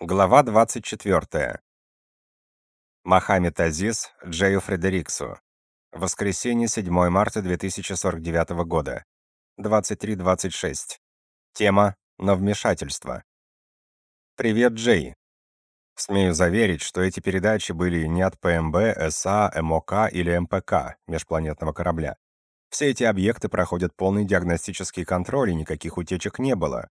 Глава 24. Мохаммед Азиз Джею Фредериксу. Воскресенье, 7 марта 2049 года. 23.26. Тема «На вмешательство». Привет, Джей. Смею заверить, что эти передачи были не от ПМБ, СА, МОК или МПК, межпланетного корабля. Все эти объекты проходят полный диагностический контроль, и никаких утечек не было.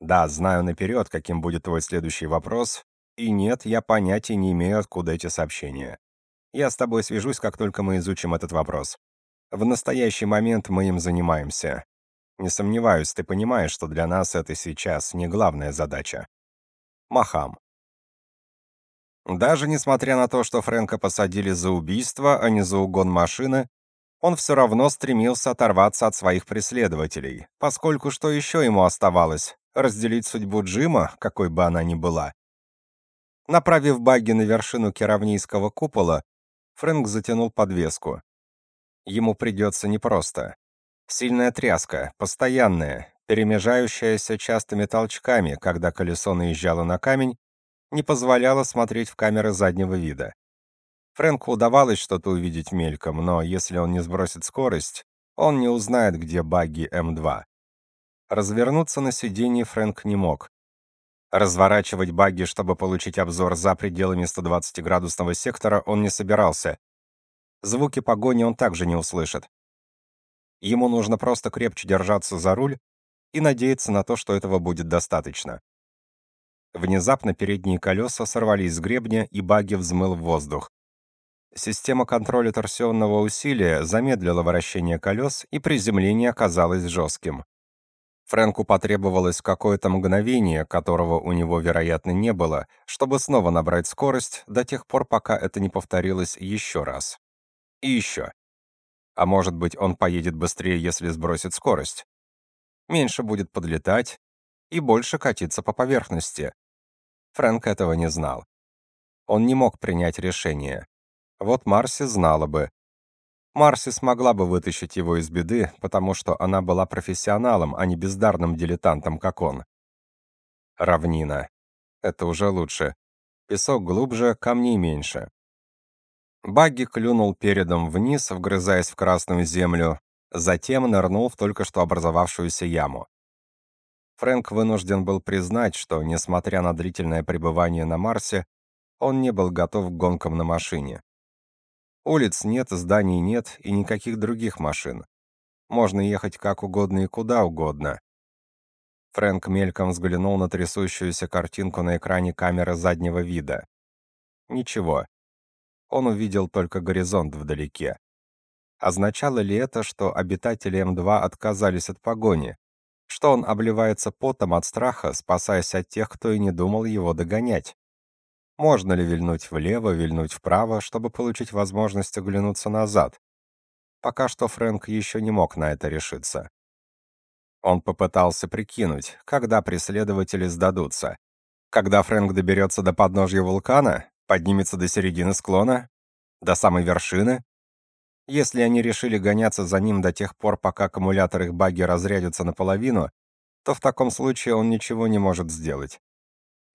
Да, знаю наперед, каким будет твой следующий вопрос, и нет, я понятия не имею, откуда эти сообщения. Я с тобой свяжусь, как только мы изучим этот вопрос. В настоящий момент мы им занимаемся. Не сомневаюсь, ты понимаешь, что для нас это сейчас не главная задача. Махам. Даже несмотря на то, что Фрэнка посадили за убийство, а не за угон машины, он все равно стремился оторваться от своих преследователей, поскольку что еще ему оставалось? Разделить судьбу Джима, какой бы она ни была. Направив багги на вершину керавнийского купола, Фрэнк затянул подвеску. Ему придется непросто. Сильная тряска, постоянная, перемежающаяся частыми толчками, когда колесо наезжало на камень, не позволяла смотреть в камеры заднего вида. Фрэнку удавалось что-то увидеть мельком, но если он не сбросит скорость, он не узнает, где багги М2. Развернуться на сиденье Фрэнк не мог. Разворачивать багги, чтобы получить обзор за пределами 120-градусного сектора, он не собирался. Звуки погони он также не услышит. Ему нужно просто крепче держаться за руль и надеяться на то, что этого будет достаточно. Внезапно передние колеса сорвались с гребня, и багги взмыл в воздух. Система контроля торсионного усилия замедлила вращение колес, и приземление оказалось жестким. Фрэнку потребовалось какое-то мгновение, которого у него, вероятно, не было, чтобы снова набрать скорость до тех пор, пока это не повторилось еще раз. И еще. А может быть, он поедет быстрее, если сбросит скорость. Меньше будет подлетать и больше катиться по поверхности. Фрэнк этого не знал. Он не мог принять решение. Вот Марси знала бы, Марси смогла бы вытащить его из беды, потому что она была профессионалом, а не бездарным дилетантом, как он. Равнина. Это уже лучше. Песок глубже, камней меньше. Багги клюнул передом вниз, вгрызаясь в красную землю, затем нырнул в только что образовавшуюся яму. Фрэнк вынужден был признать, что, несмотря на длительное пребывание на Марсе, он не был готов к гонкам на машине. Улиц нет, зданий нет и никаких других машин. Можно ехать как угодно и куда угодно. Фрэнк мельком взглянул на трясущуюся картинку на экране камеры заднего вида. Ничего. Он увидел только горизонт вдалеке. Означало ли это, что обитатели М2 отказались от погони? Что он обливается потом от страха, спасаясь от тех, кто и не думал его догонять? Можно ли вильнуть влево, вильнуть вправо, чтобы получить возможность оглянуться назад? Пока что Фрэнк еще не мог на это решиться. Он попытался прикинуть, когда преследователи сдадутся. Когда Фрэнк доберется до подножья вулкана, поднимется до середины склона, до самой вершины. Если они решили гоняться за ним до тех пор, пока аккумулятор их багги разрядится наполовину, то в таком случае он ничего не может сделать.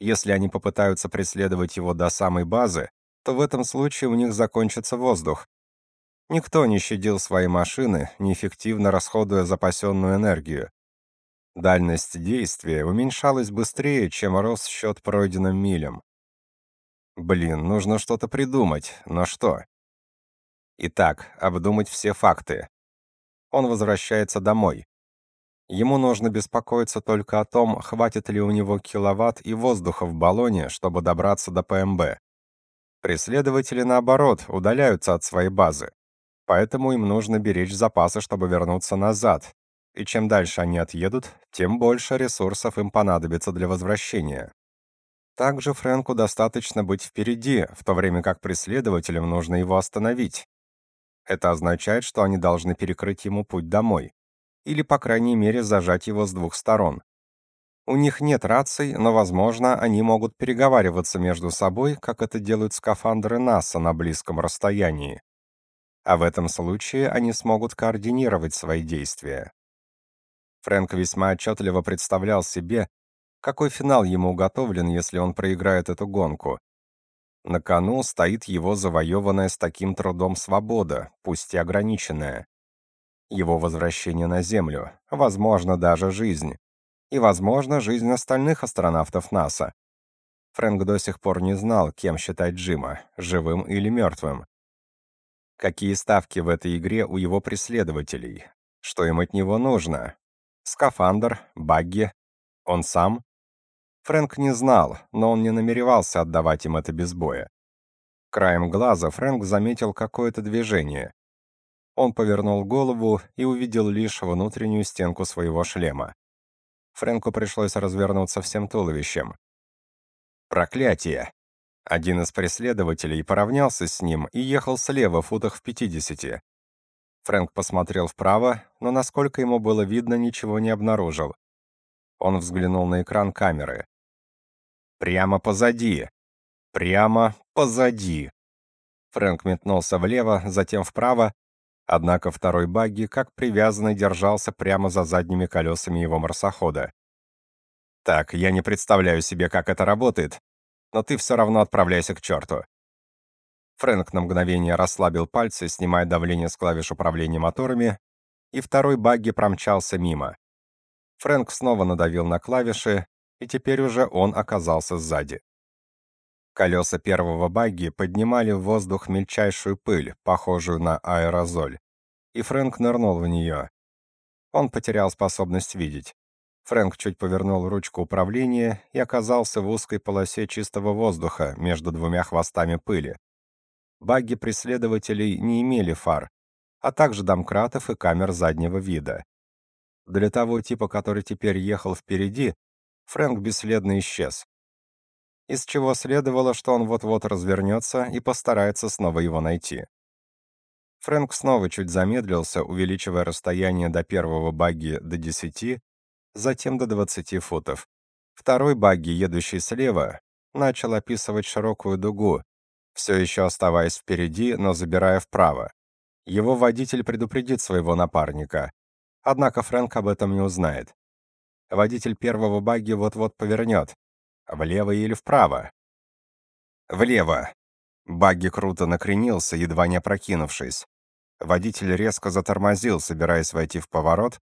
Если они попытаются преследовать его до самой базы, то в этом случае у них закончится воздух. Никто не щадил свои машины, неэффективно расходуя запасенную энергию. Дальность действия уменьшалась быстрее, чем рос счет пройденным милям. Блин, нужно что-то придумать, но что? Итак, обдумать все факты. Он возвращается домой. Ему нужно беспокоиться только о том, хватит ли у него киловатт и воздуха в баллоне, чтобы добраться до ПМБ. Преследователи, наоборот, удаляются от своей базы. Поэтому им нужно беречь запасы, чтобы вернуться назад. И чем дальше они отъедут, тем больше ресурсов им понадобится для возвращения. Также Фрэнку достаточно быть впереди, в то время как преследователям нужно его остановить. Это означает, что они должны перекрыть ему путь домой или, по крайней мере, зажать его с двух сторон. У них нет раций, но, возможно, они могут переговариваться между собой, как это делают скафандры НАСА на близком расстоянии. А в этом случае они смогут координировать свои действия. Фрэнк весьма отчетливо представлял себе, Какой финал ему уготовлен, если он проиграет эту гонку? На кону стоит его завоеванная с таким трудом свобода, пусть и ограниченная. Его возвращение на Землю, возможно, даже жизнь. И, возможно, жизнь остальных астронавтов НАСА. Фрэнк до сих пор не знал, кем считать Джима, живым или мертвым. Какие ставки в этой игре у его преследователей? Что им от него нужно? Скафандр, багги, он сам? Фрэнк не знал, но он не намеревался отдавать им это без боя. Краем глаза Фрэнк заметил какое-то движение. Он повернул голову и увидел лишь внутреннюю стенку своего шлема. Фрэнку пришлось развернуться всем туловищем. Проклятие! Один из преследователей поравнялся с ним и ехал слева, в футах в пятидесяти. Фрэнк посмотрел вправо, но насколько ему было видно, ничего не обнаружил. Он взглянул на экран камеры. Прямо позади. Прямо позади. Фрэнк метнулся влево, затем вправо, однако второй багги, как привязанный, держался прямо за задними колесами его марсохода. Так, я не представляю себе, как это работает, но ты все равно отправляйся к черту. Фрэнк на мгновение расслабил пальцы, снимая давление с клавиш управления моторами, и второй багги промчался мимо. Фрэнк снова надавил на клавиши, и теперь уже он оказался сзади. Колеса первого багги поднимали в воздух мельчайшую пыль, похожую на аэрозоль, и Фрэнк нырнул в нее. Он потерял способность видеть. Фрэнк чуть повернул ручку управления и оказался в узкой полосе чистого воздуха между двумя хвостами пыли. Багги преследователей не имели фар, а также домкратов и камер заднего вида. Для того типа, который теперь ехал впереди, Фрэнк бесследно исчез. Из чего следовало, что он вот-вот развернется и постарается снова его найти. Фрэнк снова чуть замедлился, увеличивая расстояние до первого багги до 10, затем до 20 футов. Второй багги, едущий слева, начал описывать широкую дугу, все еще оставаясь впереди, но забирая вправо. Его водитель предупредит своего напарника. Однако Фрэнк об этом не узнает. Водитель первого багги вот-вот повернет. Влево или вправо? Влево. Багги круто накренился, едва не опрокинувшись. Водитель резко затормозил, собираясь войти в поворот,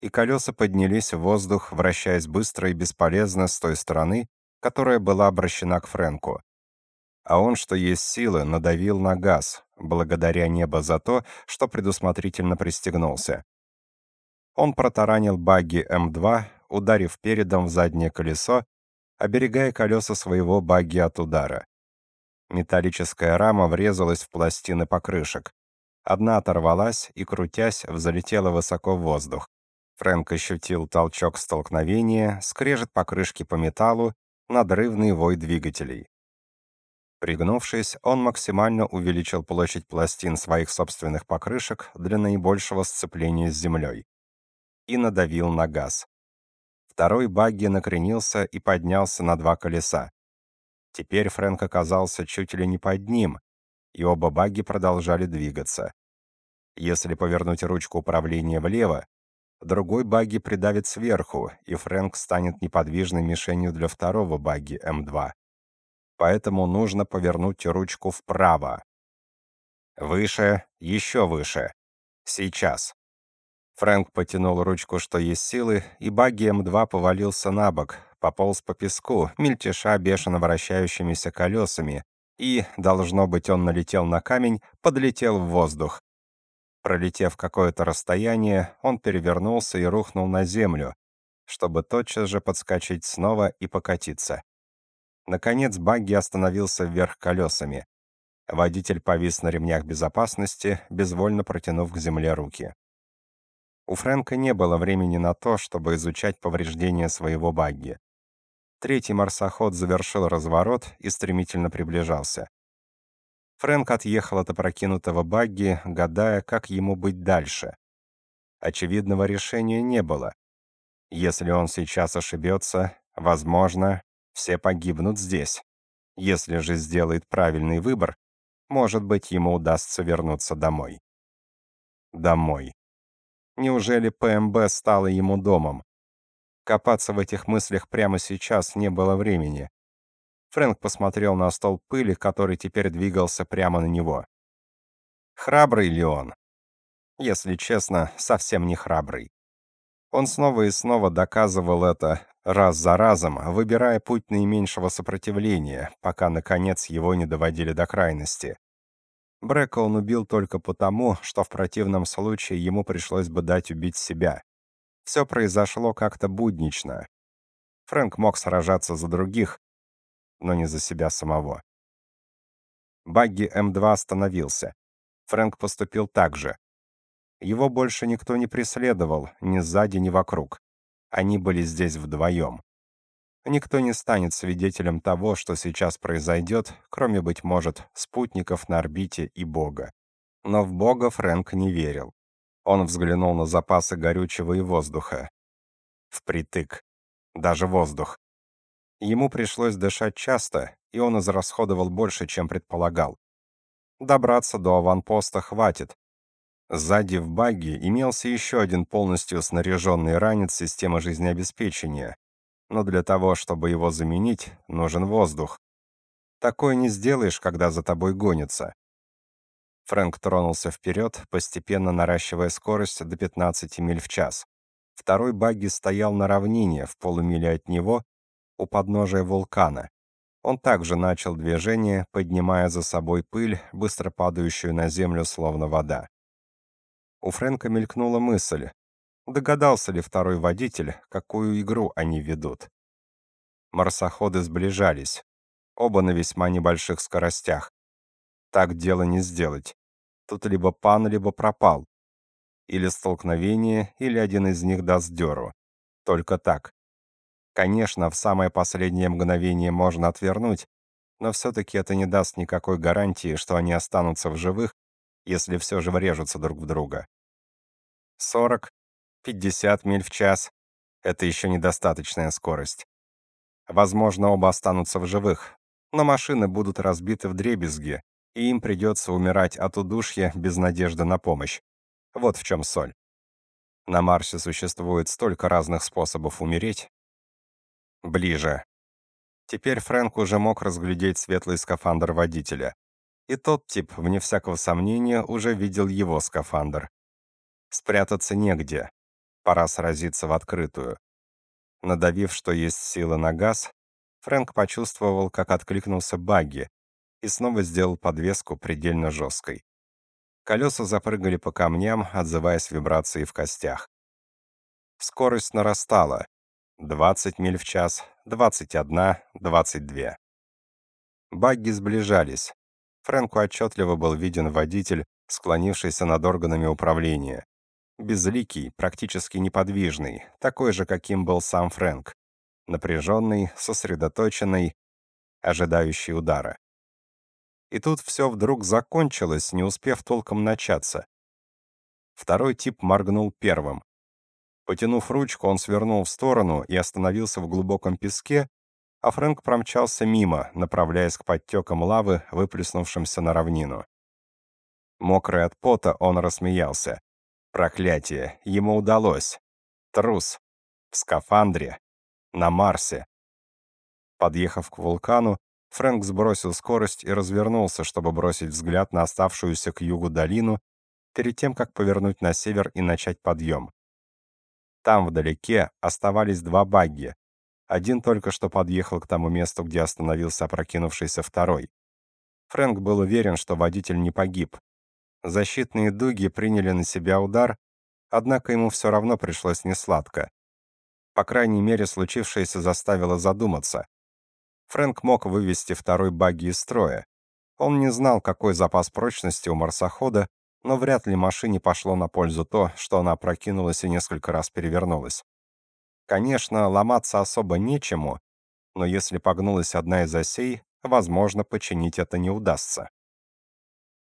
и колеса поднялись в воздух, вращаясь быстро и бесполезно с той стороны, которая была обращена к Фрэнку. А он, что есть силы, надавил на газ, благодаря небо за то, что предусмотрительно пристегнулся. Он протаранил багги М2, ударив передом в заднее колесо, оберегая колеса своего багги от удара. Металлическая рама врезалась в пластины покрышек. Одна оторвалась и, крутясь, взлетела высоко в воздух. Фрэнк ощутил толчок столкновения, скрежет покрышки по металлу, надрывный вой двигателей. Пригнувшись, он максимально увеличил площадь пластин своих собственных покрышек для наибольшего сцепления с землей и надавил на газ. Второй багги накренился и поднялся на два колеса. Теперь Фрэнк оказался чуть ли не под ним, и оба багги продолжали двигаться. Если повернуть ручку управления влево, другой багги придавит сверху, и Фрэнк станет неподвижной мишенью для второго багги М2. Поэтому нужно повернуть ручку вправо. Выше, еще выше. Сейчас. Фрэнк потянул ручку, что есть силы, и багги М2 повалился на бок, пополз по песку, мельтеша бешено вращающимися колесами, и, должно быть, он налетел на камень, подлетел в воздух. Пролетев какое-то расстояние, он перевернулся и рухнул на землю, чтобы тотчас же подскочить снова и покатиться. Наконец багги остановился вверх колесами. Водитель повис на ремнях безопасности, безвольно протянув к земле руки. У Фрэнка не было времени на то, чтобы изучать повреждения своего багги. Третий марсоход завершил разворот и стремительно приближался. Фрэнк отъехал от опрокинутого багги, гадая, как ему быть дальше. Очевидного решения не было. Если он сейчас ошибется, возможно, все погибнут здесь. Если же сделает правильный выбор, может быть, ему удастся вернуться домой. Домой. Неужели ПМБ стало ему домом? Копаться в этих мыслях прямо сейчас не было времени. Фрэнк посмотрел на стол пыли, который теперь двигался прямо на него. Храбрый ли он? Если честно, совсем не храбрый. Он снова и снова доказывал это раз за разом, выбирая путь наименьшего сопротивления, пока наконец его не доводили до крайности. Брека он убил только потому, что в противном случае ему пришлось бы дать убить себя. Все произошло как-то буднично. Фрэнк мог сражаться за других, но не за себя самого. Багги М2 остановился. Фрэнк поступил так же. Его больше никто не преследовал, ни сзади, ни вокруг. Они были здесь вдвоем. Никто не станет свидетелем того, что сейчас произойдет, кроме, быть может, спутников на орбите и Бога. Но в Бога Фрэнк не верил. Он взглянул на запасы горючего и воздуха. Впритык. Даже воздух. Ему пришлось дышать часто, и он израсходовал больше, чем предполагал. Добраться до аванпоста хватит. Сзади в багги имелся еще один полностью снаряженный ранец системы жизнеобеспечения, но для того, чтобы его заменить, нужен воздух. Такое не сделаешь, когда за тобой гонятся. Фрэнк тронулся вперед, постепенно наращивая скорость до 15 миль в час. Второй багги стоял на равнине, в полумиле от него, у подножия вулкана. Он также начал движение, поднимая за собой пыль, быстро падающую на землю словно вода. У Фрэнка мелькнула мысль: догадался ли второй водитель, какую игру они ведут. Марсоходы сближались, оба на весьма небольших скоростях. Так дело не сделать. Тут либо пан, либо пропал. Или столкновение, или один из них даст дёру. Только так. Конечно, в самое последнее мгновение можно отвернуть, но все-таки это не даст никакой гарантии, что они останутся в живых, если все же врежутся друг в друга. 40, 50 миль в час — это еще недостаточная скорость. Возможно, оба останутся в живых, но машины будут разбиты в дребезги, и им придется умирать от удушья без надежды на помощь. Вот в чем соль. На Марсе существует столько разных способов умереть, Ближе. Теперь Фрэнк уже мог разглядеть светлый скафандр водителя. И тот тип, вне всякого сомнения, уже видел его скафандр. Спрятаться негде. Пора сразиться в открытую. Надавив, что есть силы на газ, Фрэнк почувствовал, как откликнулся багги, и снова сделал подвеску предельно жесткой. Колеса запрыгали по камням, отзываясь вибрацией в костях. Скорость нарастала, 20 миль в час, 21, 22. Багги сближались. Фрэнку отчетливо был виден водитель, склонившийся над органами управления. Безликий, практически неподвижный, такой же, каким был сам Фрэнк. Напряженный, сосредоточенный, ожидающий удара. И тут все вдруг закончилось, не успев толком начаться. Второй тип моргнул первым. Потянув ручку, он свернул в сторону и остановился в глубоком песке, а Фрэнк промчался мимо, направляясь к подтекам лавы, выплеснувшимся на равнину. Мокрый от пота, он рассмеялся. Проклятие, ему удалось. Трус. В скафандре. На Марсе. Подъехав к вулкану, Фрэнк сбросил скорость и развернулся, чтобы бросить взгляд на оставшуюся к югу долину, перед тем, как повернуть на север и начать подъем. Там вдалеке оставались два багги. Один только что подъехал к тому месту, где остановился опрокинувшийся второй. Фрэнк был уверен, что водитель не погиб. Защитные дуги приняли на себя удар, однако ему все равно пришлось несладко. По крайней мере, случившееся заставило задуматься. Фрэнк мог вывести второй багги из строя. Он не знал, какой запас прочности у марсохода, но вряд ли машине пошло на пользу то, что она прокинулась и несколько раз перевернулась. Конечно, ломаться особо нечему, но если погнулась одна из осей, возможно, починить это не удастся.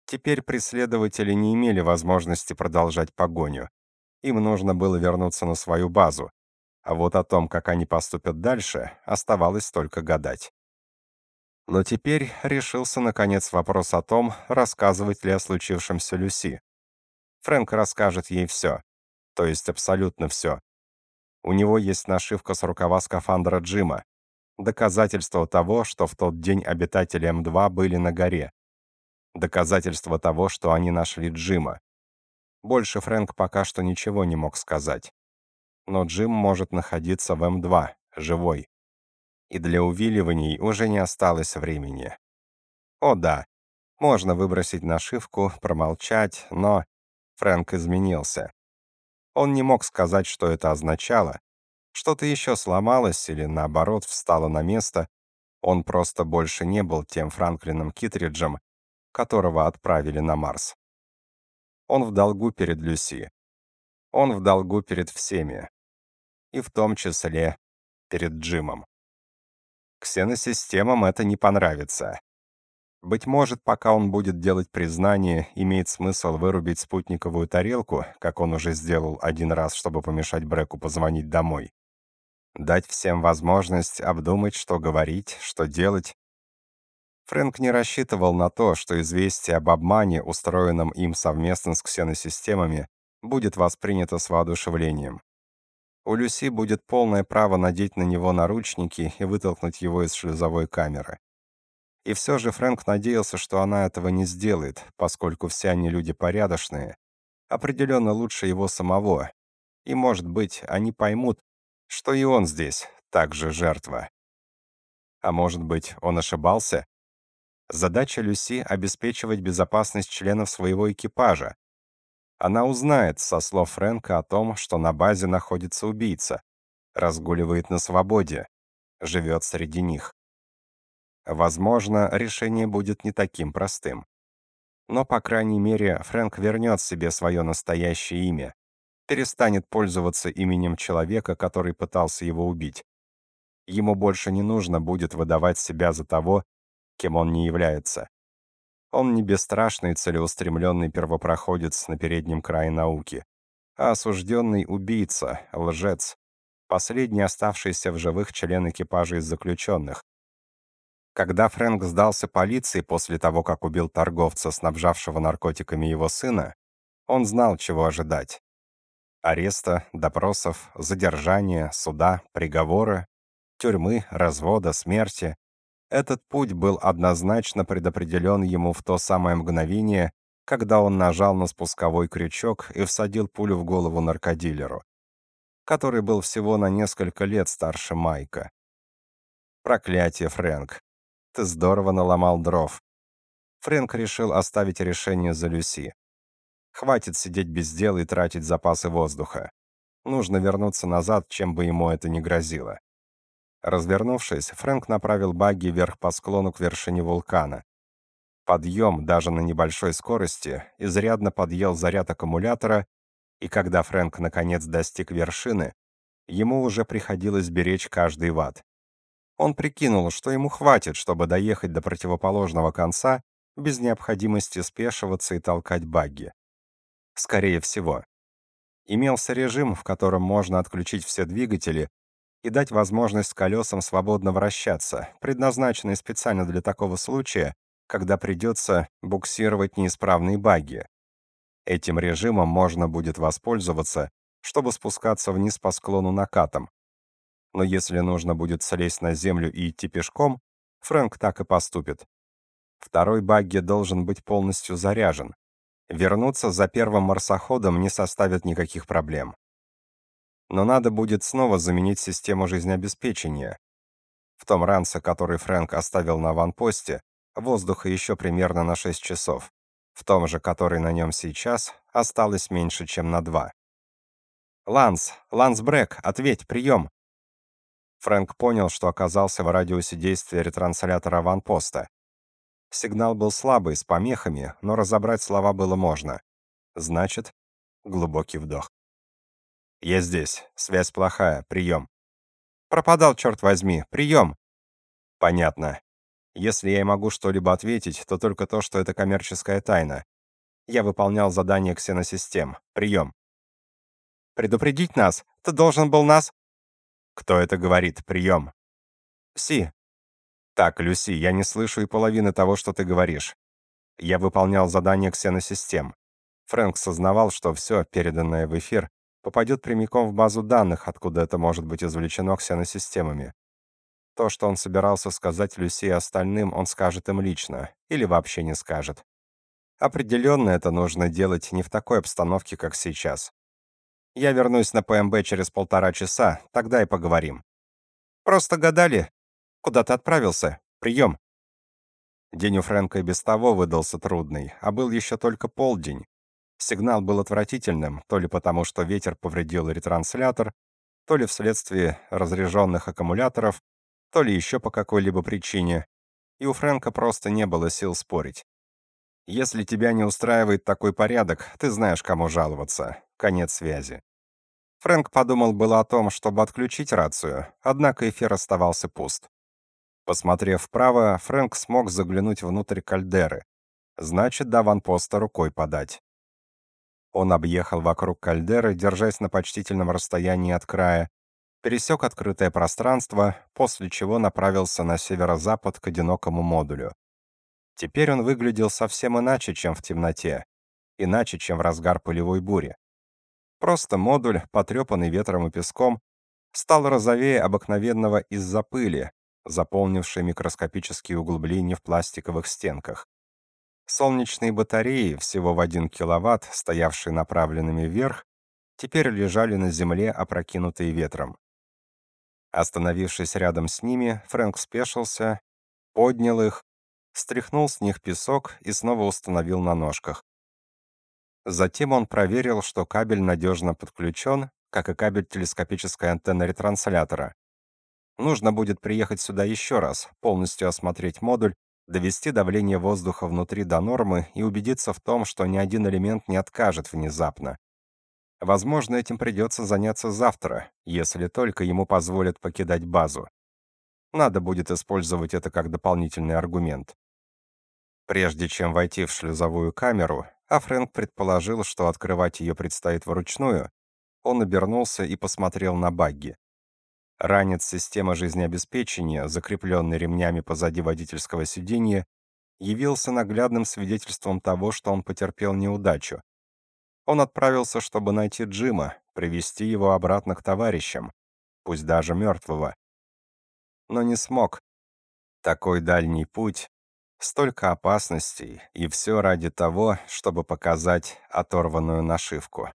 Теперь преследователи не имели возможности продолжать погоню. Им нужно было вернуться на свою базу. А вот о том, как они поступят дальше, оставалось только гадать. Но теперь решился наконец вопрос о том, рассказывать ли о случившемся Люси. Фрэнк расскажет ей все, то есть абсолютно все. У него есть нашивка с рукава скафандра Джима. Доказательство того, что в тот день обитатели М2 были на горе. Доказательство того, что они нашли Джима. Больше Фрэнк пока что ничего не мог сказать. Но Джим может находиться в М2, живой. И для увиливаний уже не осталось времени. О да, можно выбросить нашивку, промолчать, но Фрэнк изменился. Он не мог сказать, что это означало. Что-то еще сломалось или, наоборот, встало на место. Он просто больше не был тем Франклином Китриджем, которого отправили на Марс. Он в долгу перед Люси. Он в долгу перед всеми. И в том числе перед Джимом. Ксеносистемам это не понравится. Быть может, пока он будет делать признание, имеет смысл вырубить спутниковую тарелку, как он уже сделал один раз, чтобы помешать Бреку позвонить домой. Дать всем возможность обдумать, что говорить, что делать. Фрэнк не рассчитывал на то, что известие об обмане, устроенном им совместно с ксеносистемами, будет воспринято с воодушевлением. У Люси будет полное право надеть на него наручники и вытолкнуть его из шлюзовой камеры. И все же Фрэнк надеялся, что она этого не сделает, поскольку все они люди порядочные, определенно лучше его самого. И, может быть, они поймут, что и он здесь также жертва. А может быть, он ошибался? Задача Люси — обеспечивать безопасность членов своего экипажа. Она узнает со слов Фрэнка о том, что на базе находится убийца, разгуливает на свободе, живет среди них. Возможно, решение будет не таким простым. Но, по крайней мере, Фрэнк вернет себе свое настоящее имя, перестанет пользоваться именем человека, который пытался его убить. Ему больше не нужно будет выдавать себя за того, кем он не является. Он не бесстрашный целеустремленный первопроходец на переднем крае науки, а осужденный убийца, лжец, последний оставшийся в живых член экипажа из заключенных, когда Фрэнк сдался полиции после того, как убил торговца, снабжавшего наркотиками его сына, он знал, чего ожидать. Ареста, допросов, задержания, суда, приговора, тюрьмы, развода, смерти. Этот путь был однозначно предопределен ему в то самое мгновение, когда он нажал на спусковой крючок и всадил пулю в голову наркодилеру, который был всего на несколько лет старше Майка. Проклятие, Фрэнк. Ты здорово наломал дров. Фрэнк решил оставить решение за Люси. Хватит сидеть без дела и тратить запасы воздуха. Нужно вернуться назад, чем бы ему это ни грозило. Развернувшись, Фрэнк направил багги вверх по склону к вершине вулкана. Подъем, даже на небольшой скорости, изрядно подъел заряд аккумулятора, и когда Фрэнк наконец достиг вершины, ему уже приходилось беречь каждый ватт. Он прикинул, что ему хватит, чтобы доехать до противоположного конца без необходимости спешиваться и толкать багги. Скорее всего. Имелся режим, в котором можно отключить все двигатели и дать возможность колесам свободно вращаться, предназначенный специально для такого случая, когда придется буксировать неисправные багги. Этим режимом можно будет воспользоваться, чтобы спускаться вниз по склону накатом, но если нужно будет слезть на землю и идти пешком, Фрэнк так и поступит. Второй багги должен быть полностью заряжен. Вернуться за первым марсоходом не составит никаких проблем. Но надо будет снова заменить систему жизнеобеспечения. В том ранце, который Фрэнк оставил на ванпосте, воздуха еще примерно на 6 часов. В том же, который на нем сейчас, осталось меньше, чем на 2. «Ланс! Ланс Брэк! Ответь! Прием!» Фрэнк понял, что оказался в радиусе действия ретранслятора ванпоста. Сигнал был слабый, с помехами, но разобрать слова было можно. Значит, глубокий вдох. «Я здесь. Связь плохая. Прием». «Пропадал, черт возьми. Прием». «Понятно. Если я и могу что-либо ответить, то только то, что это коммерческая тайна. Я выполнял задание ксеносистем. Прием». «Предупредить нас? Ты должен был нас...» «Кто это говорит? Прием!» «Си». «Так, Люси, я не слышу и половины того, что ты говоришь. Я выполнял задание ксеносистем. Фрэнк сознавал, что все, переданное в эфир, попадет прямиком в базу данных, откуда это может быть извлечено ксеносистемами. То, что он собирался сказать Люси и остальным, он скажет им лично. Или вообще не скажет. Определенно это нужно делать не в такой обстановке, как сейчас. Я вернусь на ПМБ через полтора часа, тогда и поговорим. Просто гадали. Куда ты отправился? Прием. День у Фрэнка и без того выдался трудный, а был еще только полдень. Сигнал был отвратительным, то ли потому, что ветер повредил ретранслятор, то ли вследствие разряженных аккумуляторов, то ли еще по какой-либо причине, и у Фрэнка просто не было сил спорить. Если тебя не устраивает такой порядок, ты знаешь, кому жаловаться. Конец связи. Фрэнк подумал было о том, чтобы отключить рацию, однако эфир оставался пуст. Посмотрев вправо, Фрэнк смог заглянуть внутрь кальдеры. Значит, до ванпоста рукой подать. Он объехал вокруг кальдеры, держась на почтительном расстоянии от края, пересек открытое пространство, после чего направился на северо-запад к одинокому модулю. Теперь он выглядел совсем иначе, чем в темноте, иначе, чем в разгар полевой бури. Просто модуль, потрепанный ветром и песком, стал розовее обыкновенного из-за пыли, заполнившей микроскопические углубления в пластиковых стенках. Солнечные батареи, всего в 1 киловатт, стоявшие направленными вверх, теперь лежали на земле, опрокинутые ветром. Остановившись рядом с ними, Фрэнк спешился, поднял их, стряхнул с них песок и снова установил на ножках. Затем он проверил, что кабель надежно подключен, как и кабель телескопической антенны ретранслятора. Нужно будет приехать сюда еще раз, полностью осмотреть модуль, довести давление воздуха внутри до нормы и убедиться в том, что ни один элемент не откажет внезапно. Возможно, этим придется заняться завтра, если только ему позволят покидать базу. Надо будет использовать это как дополнительный аргумент. Прежде чем войти в шлюзовую камеру, а Фрэнк предположил, что открывать ее предстоит вручную, он обернулся и посмотрел на багги. Ранец системы жизнеобеспечения, закрепленный ремнями позади водительского сиденья, явился наглядным свидетельством того, что он потерпел неудачу. Он отправился, чтобы найти Джима, привести его обратно к товарищам, пусть даже мертвого. Но не смог. Такой дальний путь, столько опасностей, и все ради того, чтобы показать оторванную нашивку.